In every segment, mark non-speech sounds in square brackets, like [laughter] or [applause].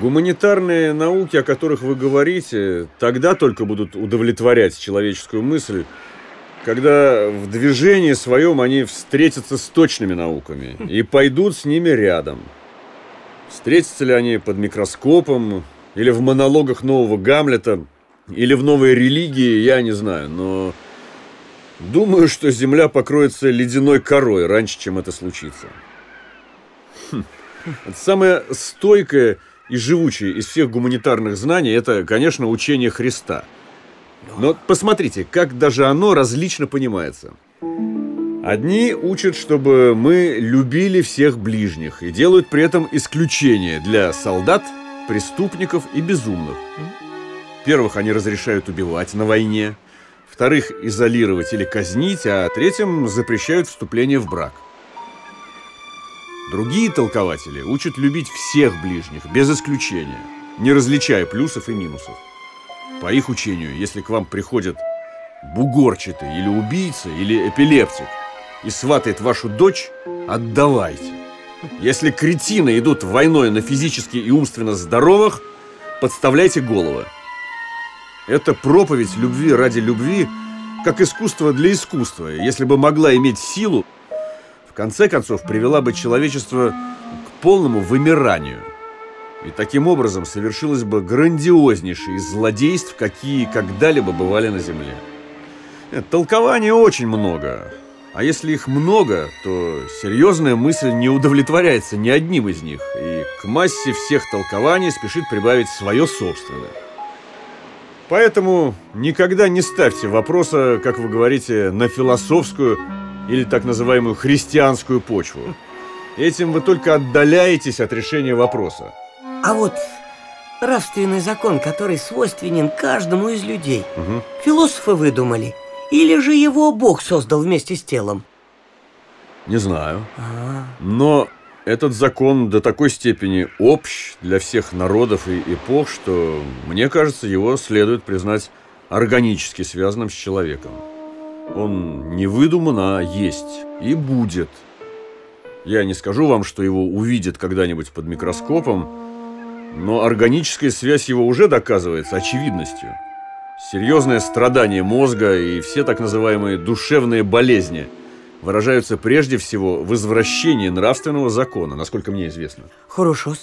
Гуманитарные науки, о которых вы говорите, тогда только будут удовлетворять человеческую мысль, когда в движении своем они встретятся с точными науками и пойдут с ними рядом. Встретятся ли они под микроскопом, или в монологах нового Гамлета, или в новой религии, я не знаю, но думаю, что Земля покроется ледяной корой раньше, чем это случится. Хм. Самое стойкое и живучее из всех гуманитарных знаний – это, конечно, учение Христа. Но посмотрите, как даже оно различно понимается. Одни учат, чтобы мы любили всех ближних и делают при этом исключение для солдат, преступников и безумных. Первых они разрешают убивать на войне, вторых изолировать или казнить, а третьим запрещают вступление в брак. Другие толкователи учат любить всех ближних, без исключения, не различая плюсов и минусов. По их учению, если к вам приходит бугорчатый или убийца, или эпилептик и сватает вашу дочь, отдавайте. Если кретины идут войной на физически и умственно здоровых, подставляйте головы. Это проповедь любви ради любви, как искусство для искусства, если бы могла иметь силу, конце концов привела бы человечество к полному вымиранию. И таким образом совершилось бы грандиознейшее из злодейств, какие когда-либо бывали на Земле. Нет, толкований очень много. А если их много, то серьезная мысль не удовлетворяется ни одним из них, и к массе всех толкований спешит прибавить свое собственное. Поэтому никогда не ставьте вопроса, как вы говорите, на философскую или так называемую христианскую почву. Этим вы только отдаляетесь от решения вопроса. А вот нравственный закон, который свойственен каждому из людей, угу. философы выдумали? Или же его Бог создал вместе с телом? Не знаю. А -а -а. Но этот закон до такой степени общ для всех народов и эпох, что, мне кажется, его следует признать органически связанным с человеком. Он не выдуман, а есть и будет. Я не скажу вам, что его увидят когда-нибудь под микроскопом, но органическая связь его уже доказывается очевидностью. Серьезное страдание мозга и все так называемые душевные болезни выражаются прежде всего в извращении нравственного закона, насколько мне известно. Хорошо.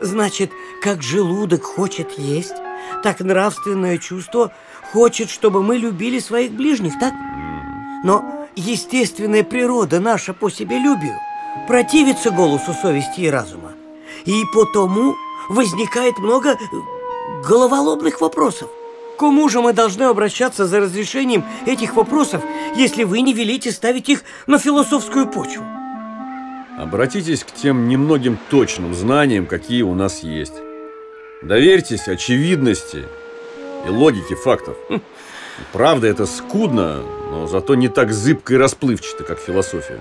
Значит, как желудок хочет есть, так нравственное чувство хочет, чтобы мы любили своих ближних, так? Но естественная природа наша по себелюбию противится голосу совести и разума. И потому возникает много головоломных вопросов. Кому же мы должны обращаться за разрешением этих вопросов, если вы не велите ставить их на философскую почву? Обратитесь к тем немногим точным знаниям, какие у нас есть. Доверьтесь очевидности и логике фактов. Правда, это скудно, но зато не так зыбко и расплывчато, как философия.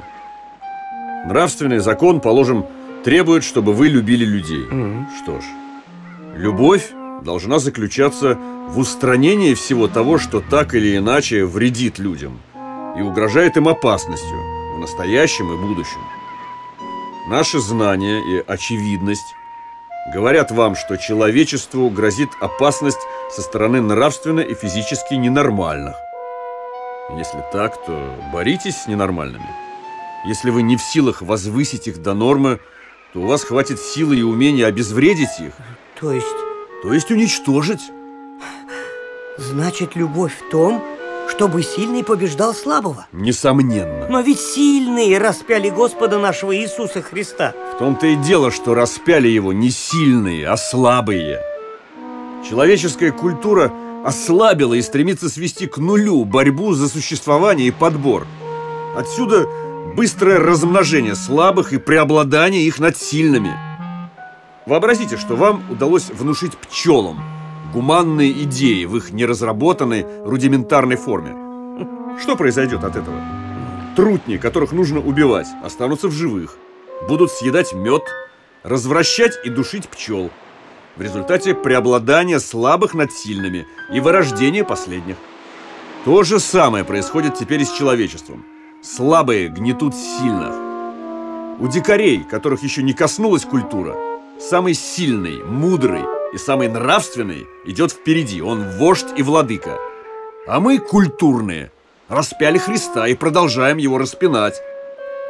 Нравственный закон, положим, требует, чтобы вы любили людей. Mm-hmm. Что ж, любовь должна заключаться в устранении всего того, что так или иначе вредит людям и угрожает им опасностью в настоящем и будущем. Наши знания и очевидность говорят вам, что человечеству грозит опасность со стороны нравственно и физически ненормальных. Если так, то боритесь с ненормальными. Если вы не в силах возвысить их до нормы, то у вас хватит силы и умения обезвредить их. То есть? То есть уничтожить. Значит, любовь в том, чтобы сильный побеждал слабого? Несомненно. Но ведь сильные распяли Господа нашего Иисуса Христа. В том-то и дело, что распяли его не сильные, а слабые. Человеческая культура ослабила и стремится свести к нулю борьбу за существование и подбор. Отсюда быстрое размножение слабых и преобладание их над сильными. Вообразите, что вам удалось внушить пчелам гуманные идеи в их неразработанной рудиментарной форме. Что произойдет от этого? Трутни, которых нужно убивать, останутся в живых. Будут съедать мед, развращать и душить пчел. В результате преобладания слабых над сильными и вырождения последних. То же самое происходит теперь и с человечеством. Слабые гнетут сильных. У дикарей, которых еще не коснулась культура, самый сильный, мудрый и самый нравственный идет впереди. Он вождь и владыка. А мы культурные. Распяли Христа и продолжаем его распинать.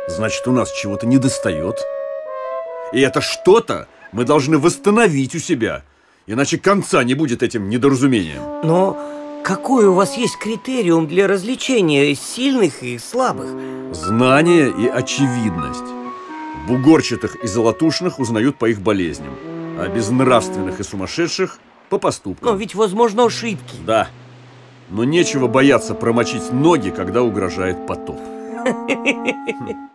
Значит, у нас чего-то недостает. И это что-то мы должны восстановить у себя. Иначе конца не будет этим недоразумением. Но какой у вас есть критериум для развлечения сильных и слабых? Знание и очевидность. Бугорчатых и золотушных узнают по их болезням, а безнравственных и сумасшедших по поступкам. Но ведь возможно ошибки. Да. Но нечего бояться промочить ноги, когда угрожает потоп. [laughs]